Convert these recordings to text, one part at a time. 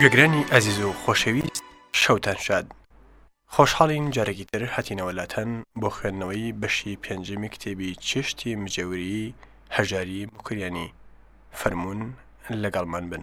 گوێگرانی ئەزیز و خۆشەویست شەوتان شاد خۆشحاڵین جارێکی تر هاتینەوە لاتەن بۆ خوێندنەوەی بەشی پێنجەمی کتێبی چێشتی مجێوری هەژاری مکریانی فەرمونون لەگەڵمان بن.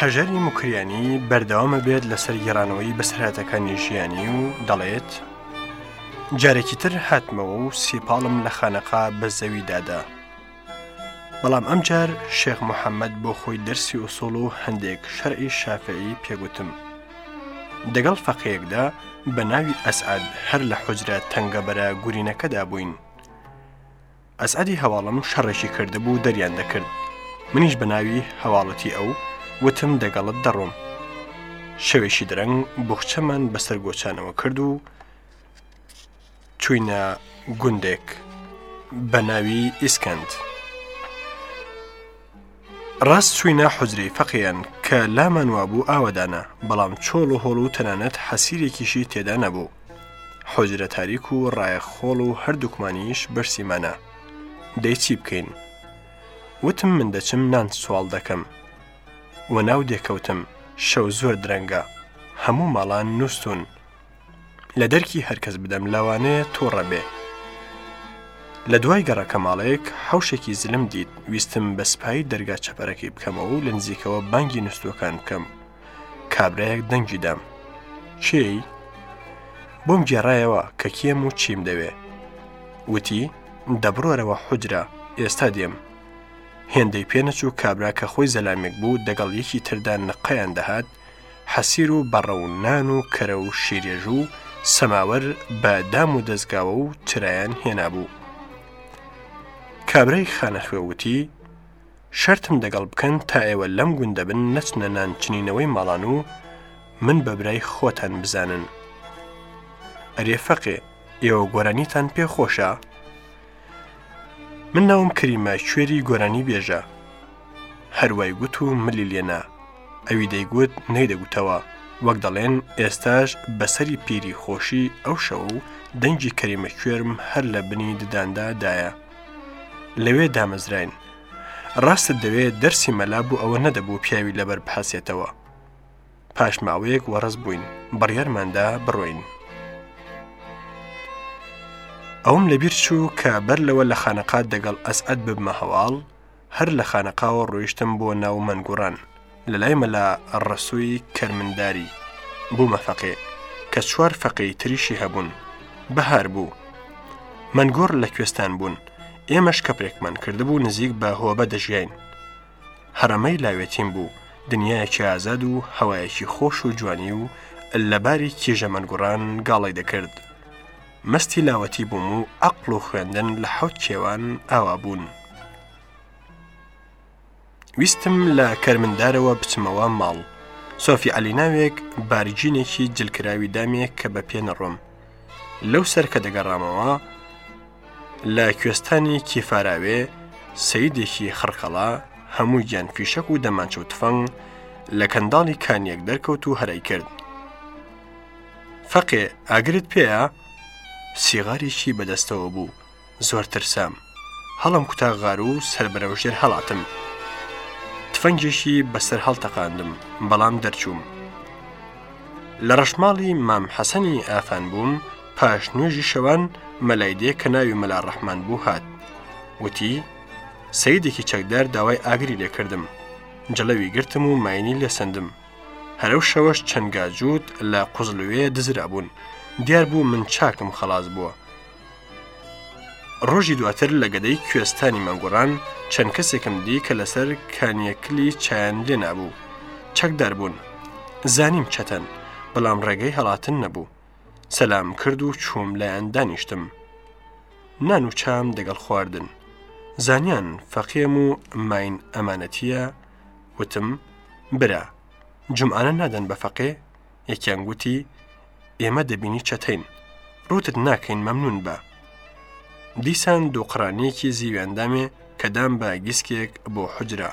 هەژاری موکریانی بەردەوامە بێت لەسەر گێڕانەوەی بەسراتەکانی ژیانی و دەڵێت جارێکی تر هاتمەوە و سیپاڵم لە خانەقا بە زەوی دادا بەڵام ئەمجار شێخ محەممەد بۆ خۆی دەرسی ئوسۆڵ و هەندێک شەرعی شافعی پێگوتم دەگەڵ فەقەیەکدا بە ناوی ئەسعد هەر لە حجرە تەنگەبەرە گورینەکەدا بووین ئەسعەدی هەواڵم شەڕێکی کردبوو دەریان دەکرد منیش بە ناوی هەواڵەتی ئەو وتم دەگەڵت دەڕۆم شەوێکی درەنگ بخچەمان بەسەر گۆچانەوە کرد و چوینە گوندێک بە ناوی ئیسکەند. ڕاست چووینە حوجرەی فەقێیان کە لامان وابوو ئاوەدانە، بەڵام چۆڵ و هۆڵ و تەنانەت حەسیرێکیشی تێدا نەبوو. حوجرە تاریک و ڕایە خۆڵ و هەردووکمانیش برسیمانە. دەی چی بکەین؟ وتم من دەچم نان سواڵ دەکەم. وەناو دێ کەوتم. شەو زۆر درەنگە. هەموو ماڵان نووستوون. لە دەرکی هەرکەس بدەم لەوانەیە توڕە بێ لە دوای گەڕەکە ماڵێک حوشێکی زلم دیت ویستم بە سپایی دەرگا چەپەرەکەی بکەمەوە و لە نزیکەوە بانگی نووسەکان بکەم کابراەک دەنگی دام چێی بۆم گێڕایەوە کە کێم و چیم دەوێ وتی دەبڕۆرەوە حجرا ئێستا دێم هێندەی پێنەچوو کابرا کە خۆی زەلامێک بوو دەگەڵ یەکی تردا نقەیان دەهات حەسیر و بەڕە و نان و کەرە و شیرێژ و سەماوەر بە دام و دەزگاوە و چرایان هێنابوو. کابرای خانەخوێ وتی، شەرتم دەگەڵ بکەن تا ئێوە لەم گوندە بن نەچنە نان چنینەوەی ماڵان و من بە برای خۆتان بزانن. ئەرێ فەقێ، ئێوە گۆرانیتان پێ خۆشە؟ من ناوم کریمە کوێری گۆرانی بێژە هەروای گوت و ملی لێنا ئەوی دەیگوت نەیدەگوتەوە وەک دەڵێن ئێستاش بەسەری پیری خۆشی ئەو شەوە و دەنگی کەریمە کوێرم هەر لە بنی دداندا دایە لەوێ دامەزراین ڕاستت دەوێت دەرسی مەلا بوو ئەوە نەدەبوو پیاوی لەبەر بحەسێتەوە پاش ماوەیەک وەڕز بووین بڕیارماندا بڕۆین ئەوم لەبیر چوو کە بەر لەوە لە خانەقات دەگەڵ ئەسعەت ببمە هەواڵ هەر لە خانەقاوە ڕۆیشتم بۆ ناو مەنگوڕان لە لای مەلا ڕەسووی کەرمنداری بوومە فەقێ کە چوار فەقەی تریشی هەبوون بەهار بوو مەنگۆڕ لە کوێستان بوون ئێمەش کەپێکمان کردبوو نزیک بە هۆبە دەژیین هەڕەمەی لاوێتیم بوو، دنیایەکی ئازاد و هەوایەکی خۆش و جوانی و لە باری کیژە مەنگوڕان گاڵەی دەکرد. مەستی لاوەتی بووم و عەقڵ و خوێندن لە حەوت کێوان ئاوا بوون. ویستم لە کەرمندارەوە بچمەوە ماڵ. سۆفی عەلی ناوێک بارگینێکی جل کراوی دامێ کە بە پێ نەڕۆم. لەو سەر کە دەگەڕامەوە، لە کوێستانی کیفاراوێ سەیدێکی خڕکەڵا هەموو گیان فیشەک و دەمانچە و تفەنگ لە کەنداڵی کانیەک دەرکەوت و هەرای کرد فەقێ ئاگرت پێەیە سیغارێکی بەدەستەوە بوو زۆر ترسام هەڵم کوتا غار و سەر بەرەو ژێر هەڵاتم تفەنگێکی بەسەر هەڵتەقاندم بەڵام دەرچووم لە ڕەشماڵی مام حەسەنی ئافان بووم پاش نوێژی شەوان مەلای دێ کە ناوی مەلا ڕەحمان بوو هات وتی سیدێکی چەکدار داوای ئاگری لێکردم جلەوی گرتم و ماینی لێ سندم هەرو شەوەش چەنگا جووت لە قوزلوێ دزرا بوون دیار بوو من چاکم خلاص بووە ڕۆژی دواتر لە گەدەی کوێستانی مەنگوڕان چەند کەسێکم دی کە لەسەر کانیەکلی چیان لێ نابوو چەکدار بوون زانیم چەتەن بەڵام ڕێگەی هەڵاتن نەبوو سەلام کرد و چووم لایەن دانیشتم نان و چام دەگەڵ خواردن زانیان فەقێم و ماین ئەمانەتیە وتم برا جمعانە نادەن بە فەقێ یەکیان گوتی ئێمە دەبینی چەتین ڕوتت ناکەین مەمنون بە دیسان دووقڕانیەکی زیویاندامێ کە دام بە گیسکێک بۆ حجرا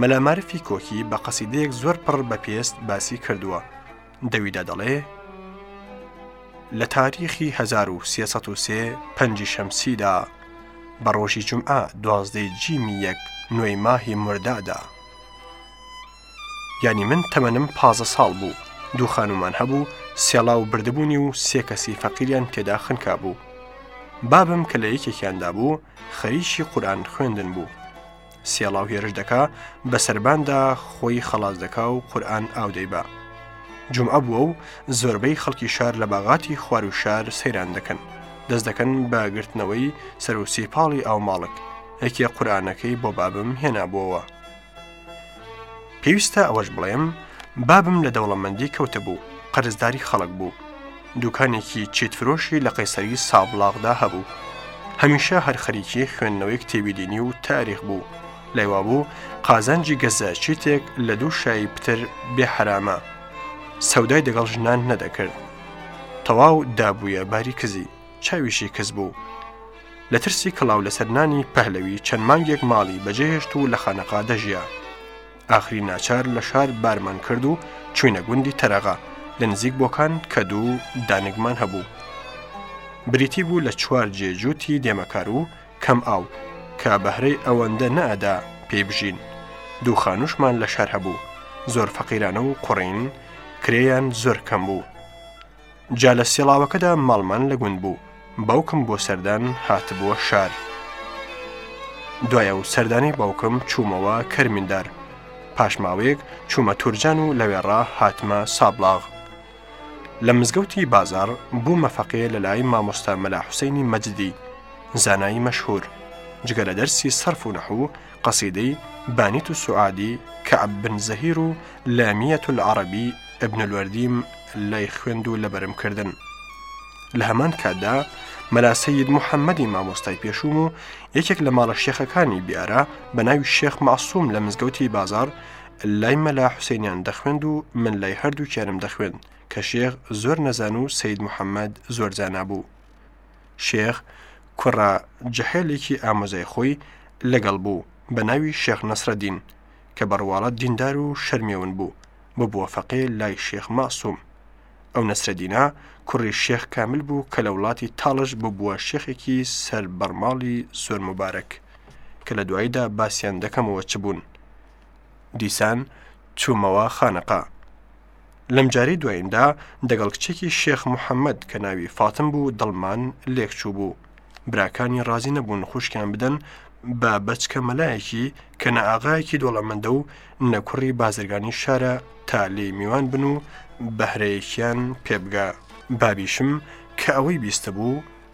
مەلا مارفی کۆکی بە قەسیدەیەک زۆر پڕ بە پێست باسی کردووە دەویدا دەڵێ لە تاریخی 1930 پەنجی شەمسیدا بە ڕۆژی جمعە دوازدەی جیمی یەک نوێی ماهی مردادا ینی من تەمەنم پازە ساڵ بوو دوو خانومان هەبوو سێڵاو بردبوونی و سێ کەسی فەقیریان تێدا خنکا بوو بابم کە لە یەکێکیاندا بوو خەریکی قورآان خوێندن بوو سێڵاو هێرش دەکا بە سرباندا خۆی خەڵاز دەکا و قورآن ئاودەیبا جمعە بووە و زۆربەی خەڵکی شار لە باغاتی خوار و شار سەیران دەکەن دەست دەکەن بە گرتنەوەی سەروسی پاڵی ئاو ماڵک یەکێ قورآانەکەی بۆ بابم هێنابووەوە پێویستە ئەوەش بڵێم بابم لە دەوڵەمەندی کەوتە بوو قەرزداری خەڵک بوو دوکانێکی چیت فرۆشی لە قەیسەری سابڵاغدا هەبوو هەمیشە هەر خەریکی خوێندنەوەی کتێبی دینی و تاریخ بوو لەیوا بوو قازانجی گەزە چیتێک لە دوو شایی پتر بێ حرامە سەودای دەگەڵ ژنان نەدەکرد تەواو دابووە باری کزی چاویشی کز بوو. لە ترسی کڵاو لەسەر نانی پەهلەوی چەند مانگێک ماڵی بەجێهێشت و لە خانەقا دەژیا. ئاخری ناچار لە شار بارمان کرد و چوینە گوندی تەرەغا لە نزیک بۆکان کە دوو دانگمان هەبوو. بریتی بوو لە چوار جێ جووتی دێمەکار و کەم ئاو کە بەهرەی ئەوەندە نەئەدا پێی بژین. دوو خانووشمان لە شار هەبوو. زۆر فەقیرانە و قوڕین، کرێیان زۆر کەم بوو. جا لە سێڵاوەکەدا ماڵمان لە گوند بوو باوکم بۆ سەردان هاتبووە شار دوایە و سەردانی باوکم چوومەوە کەرمیندار پاشماوەیەک چوومە تورجان و لەوێڕا هاتمە سابلاغ لە مزگەوتی بازار بوومە فەقێ لە لای مامۆستا مەلا حوسینی مەجددی زانایی مەشهور جگە لە دەرسی سەرف و نەحوو قەسیدەی، بانیت السعادی، کەعب بن زەهیر و، لامیە العربی، ابن الوردیم لای خوێند و لەبەرم کردن. لە هەمان کاتدا، مەلا سەید محەممەدی مامۆستای پێشووم و، یەکێک لە ماڵە شێخەکانی بیارە بە ناوی شێخ مەعسووم لە مزگەوتی بازاڕ، لای مەلا حوسێنیان دەخوێند و، من لای هەردووکیانم دەخوێند، کە شێخ زۆر نەزان و سەید محەممەد زۆر زانا بوو. شێخ کوڕە جحێلێکی ئامۆزای خۆی لەگەڵ بوو بە ناوی شێخ نەسرەدین کە بە ڕواڵەت دیندار و شەرمێون بوو ببووە فەقێ لای شێخ مەعسووم ئەو نەسرەدینە کوڕی شێخ کامل بوو کە لە وڵاتی تاڵش ببووە شێخێکی سەر بەڕماڵی زۆر مبارەک کە لە دواییدا باسیان دەکەمەوە چ بوون دیسان چوومەوە خانەقا لەم جارەی دواییمدا دەگەڵ کچێکی شێخ محەممەد کە ناوی فاتم بوو دڵمان لێک چوو بوو براکانی ڕازی نەبوون خوشکیان بدەن بە بەچکە مەلایەکی کە نە ئاغایەکی دۆڵەمەندە و نە کوڕی بازرگانی شارە تا لێی میوان بن و بەهرەیەکیان پێبگا بابیشم کە ئەوەی بیستە بوو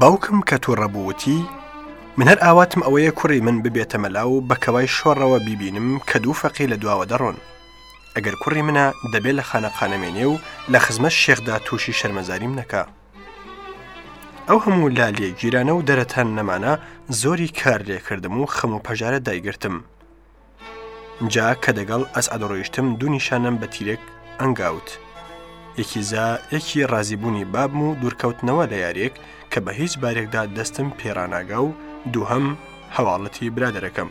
باوکم کە تووڕە بووتی من هەر ئاواتم ئەوەیە کوڕی من ببێتە مەلا و بە کەوای شۆڕەوە بیبینم کە دوو فەقی لە دواوە دەڕۆن ئەگەر کوڕی منە دەبێت لە خانەقانەمێنێ و لە خزمەت شێخدا تووشی شەرمەزاریم نەکە ئەو هەموو لا لێ گیرانە و دەرەتان نەمانە زۆری کار لێ کردم و خەم و پەژارە دایگرتم جا کە دەگەڵ ئەس ئەدڕۆیشتم دوو نیشانم بە تیرێک ئەنگاوت یەکی زا یەکی ڕازیبوونی بابم و دوورکەوتنەوە لە یارێک کە بە هیچ بارێکدا دەستم پێڕناگا و دووهەم هەواڵەتی برادەرەکەم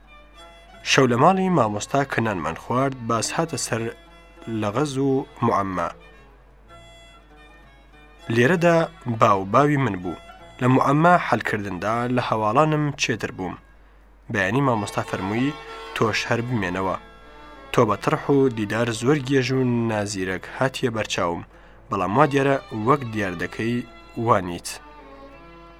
شەو لە ماڵی مامۆستا کە نانمان خوارد باس هاتە سەر لە غەز و معەمما لێرەدا باو باوی من بوو لە معەمما حەلکردندا لە هەواڵانم چێتر بووم بەیانی مامۆستا فەرمووی تۆش هەر بمێنەوە تۆ بە تڕح و دیدار زۆر گێژ و نازیرەک هاتیە بەرچاوم بەڵام وا دیارە وەک دیاردەکەی وانیت.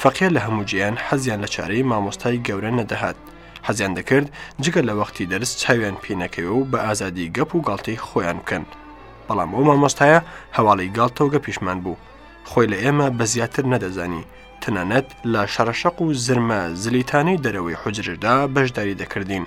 فەقێ لە هەموو جێیان حەزیان لە چارەی مامۆستای گەورە نەدەهات، حەزیان دەکرد جگە لە وەختی دەرس چاویان پێ نەکەوێ و بە ئازادی گەپ و گاڵتەی خۆیان بکەن. بەڵام ئەو مامۆستایە هەواڵی گاڵتە و گەپیشمان بوو. خۆی لە ئێمە بە زیاتر نەدەزانی، تەنانەت لە شەڕەشەق و زرمە زلیتانەی دەرەوەی حوجرەشدا بەشداری دەکردین.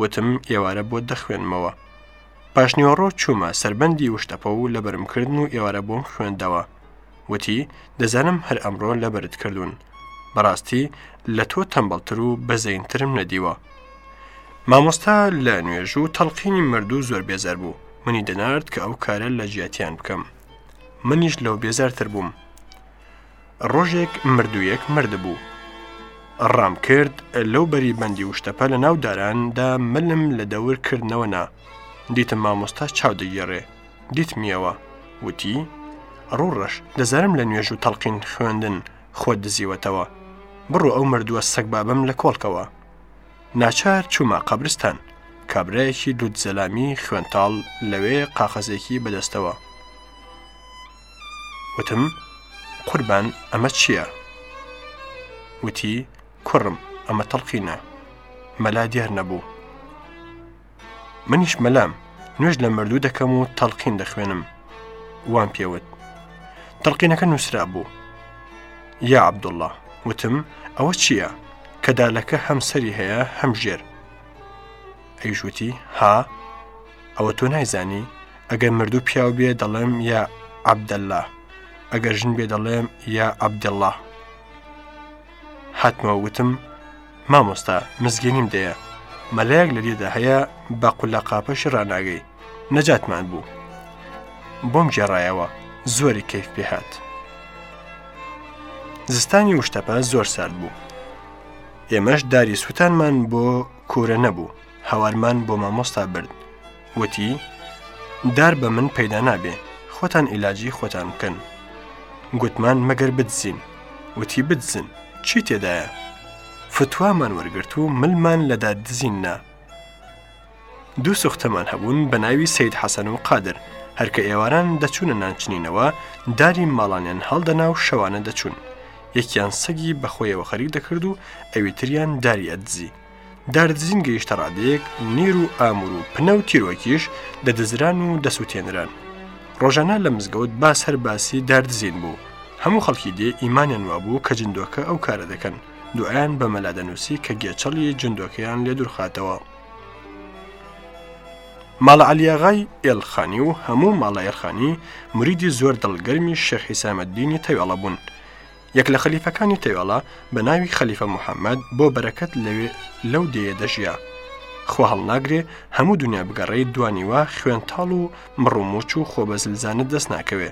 وتم ئێوارە بۆت دەخوێنمەوە. پاشنیوەڕۆ چوومە سەربەندی وشتەپە و لەبەرم کردن و ئێوارە بۆم خوێندەوە. وتی دەزانم هەر ئەمڕۆ لەبەرت کردوون. بەڕاستی لە تۆ تەمبەڵتر و بەزەینترم نەدیوە. مامۆستا لە نوێژ و تەڵقینی مردوو زۆر بێزار بوو. منی دەنارد کە ئەو کارە لە جیاتیان بکەم. منیش لەو بێزارتر بووم. ڕۆژێک مردوویەک مردبوو. ڕام کرد لەو بەری بەندی وشتەپە لە ناو داران دا ملم لە دەور کردنەوە نا. دیتم مامۆستا چاو دەگێڕێ. دیتمیەوە. وتی، ڕوو ڕەش، دەزانم لە نوێژ و تەڵقین خوێندن خۆت دزیوەتەوە. بڕۆ ئەو مردووە سەگبابەم لە کۆڵ کەوە. ناچار چوومە قەبرستان. کابرایەکی لووت زەلامی خوێنتاڵ لەوێ قاقەزێکی بە دەستەوە. وتم، قوربان ئەمە چییە؟ وتی، کوڕم ئەمە تەڵقینە، مەلا دیار نەبوو. منیش مەلام، نوێژ لە مردوو دەکەم و تەڵقین دەخوێنم، وام پێوت. تەڵقینەکە نووسرا بوو. یا عەبدوڵڵا، وتم، ئەوە چییە؟ کە دالەکە هەم سەری هەیە هەم ژێر. ئەویش وتی، ها؟ ئەوە تۆ نایزانی ئەگەر مردوو پیاو بێ دەڵێم یا عبدللا ئەگەر ژن بێ دەڵێم یا عبدلله هاتمەوە وتم مامۆستا مزگەنیم دەیە مەلایەک لە لێدا هەیە بە قولە قاپەشی ڕناگەی نەجاتمان بوو بۆم گێڕایەوە زۆری کەیف پێهات زستانی وشتەپە زۆر سارد بوو ئێمەش داری سووتانمان بۆ کورە نەبوو هاوارمان بۆ مامۆستا برد وتی دار بە من پەیدا نابێ خۆتان ئیلاجی خۆتان بکەن گوتمان مەگەر بدزین وتی بدزن چی تێدایە فتوامان وەرگرت و ملمان لەدا دزین نا دوو سوختەمان هەبوون بە ناوی سید حەسەن و قادر هەرکە ئێواران دەچوونە نانچنینەوە داری ماڵانیان هەڵدەنا و شەوانە دەچوون یەکیان سەگی بەخۆیەوە خەریک دەکرد و ئەوی تریان داری ئەدزی داردزین گەیشتە ڕادەیەک نیر و ئامور و پنە و تیرۆکیش دەدەزران و دەسووتێنران ڕۆژانە لە مزگەوت باس هەر باسی داردزین بوو هەموو خەڵکی دێ ئیمانیان وابوو کە جندۆکە ئەو کارە دەکەن دوایان بە مەلادەنووسی کە گێچەڵی جندۆکەیان لێ دوورخاتەوە ماڵە علیاغای ئێلخانی و هەموو ماڵە ئێرخانی مریدی زۆر دڵگەرمی شەخیسامەدینی تەوێڵە بوون یەک لە خەلیفەکانی تەوێڵە بە ناوی خەلیفە محەممەد بۆ بەرەکەت لەوێ لەو دێیە دەژیا. خوا هەڵناگرێ هەموو دنیا بگەڕێی دوانیوە خوێن تاڵ و مڕوموچ و خۆ بە زلزانت دەست ناکەوێ.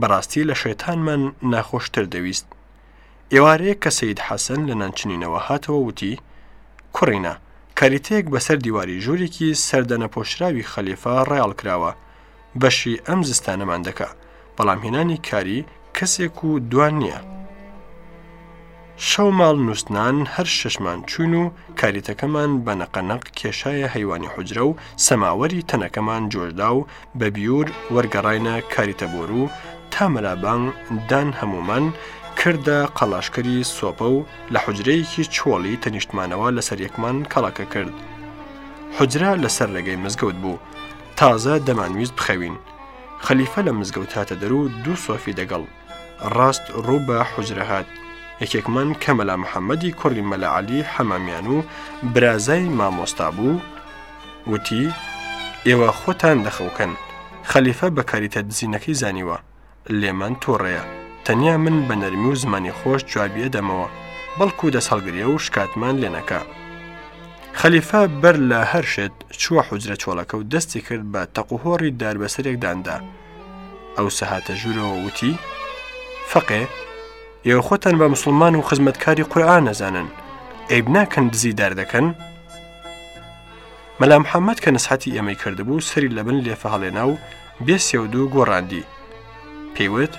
بەڕاستی لە شەیتانمان ناخۆشتر دەویست. ئێوارەیەک کە سید حەسەن لە نانچنینەوە هاتەوە وتی، کوڕینە، کاریتەیەک بەسەر دیواری ژوورێکی سەردەنەپۆشراوی خەلیفە ڕایەڵ کراوە، بەشی ئەم زستانەمان دەکا بەڵام هێنانی کاری کەسێک و دوان نییە. شەو ماڵ نووسنان هەر شەشمان چوون و کاریتەکەمان بە نەقەنەق کێشایە هەیوانی حجرە و سەماوەری تەنەکەمان جۆشدا و بە بیور وەرگەڕینە کاریتە بۆر و تا مەلابانگ دان هەمومان کردە قەڵاشکەری سۆپە و لە حجرەیەکی چۆڵی تەنیشتمانەوە لەسەر یەکمان کەڵەکە کرد. حجرە لەسەر ڕێگەی مزگەوت بوو تازە دەمانویست بخەوین خەلیفە لە مزگەوت هاتە دەرو دوو سۆفی دەگەڵ ڕاست ڕوو بە حجرەهات یەکێکمان کە مەلا محەممەدی کوڕی مەلاعالی حەمامیان و برازای مامۆستا بوو وتی ئێوە خۆتان دەخەوکەن خەلیفە بەکاریتە دزینەکەی زانیوە لێمان توڕەیە تەنیا من بە نەرمی و زمانی خۆش جوابی ئەدەمەوە بەڵکو دەست هەڵگرێ و شکاتمان لێنەکە خەلیفە بەر لە هەر شت چووە حجرە چۆڵەکە و دەستی کرد بە تەقوهۆڕی دار بەسەرێکداندا ئەو سەهاتە ژوورەوە وتی فەقێ ئێوە خۆتان بە مسلمان و خزمەتکاری قورآان نەزانن عیب ناکەن دزی دەردەکەن مەلا محەممەد کە نسحەتی ئێمەی کردبوو سەری لە بن لێفە هەڵێنا و بێ سێودوو گۆڕاندی پێیوت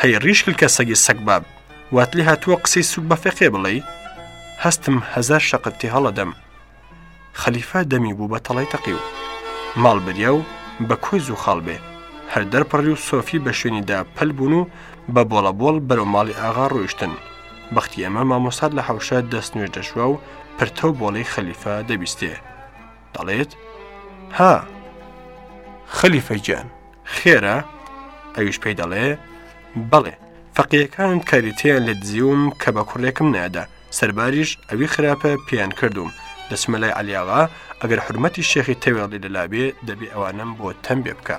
هەی ڕیشکل کە سەگی سەگباب وات لێ هاتووە قسەی سوک بە فەقێ بڵێی هەستم هزار شەقت تێ هەڵەدەم خەلیفە دەمی بوو بە تەڵی تەقی و ماڵ بریا و بە کۆی زوو خاڵ بێ هەر دەرپڕی و سۆفی بە شوێنیدا پەل بوون و بە بۆڵە بۆڵ بەرەو ماڵی ئاغا ڕۆیشتن بەختی ئەمە مامۆستات لە حەوشە دەست نوێژ دەشوا و پرتە و بۆڵەی خەلیفە دەبیستێ دەڵێت ها خەلیفە گیان خێرە ئەویش پێی دەڵێ بەڵێ فەقیەکان کاریتیان لە دزیوم کە بە کوڕێکم نادا سەرباریش ئەوی خراپە پێیان کردوم دەچمە لای علیاغا ئەگەر حرمەتی شێخی تەوێڵی لەلابێ دەبێ ئەوانم بۆ تەمبێ بکە.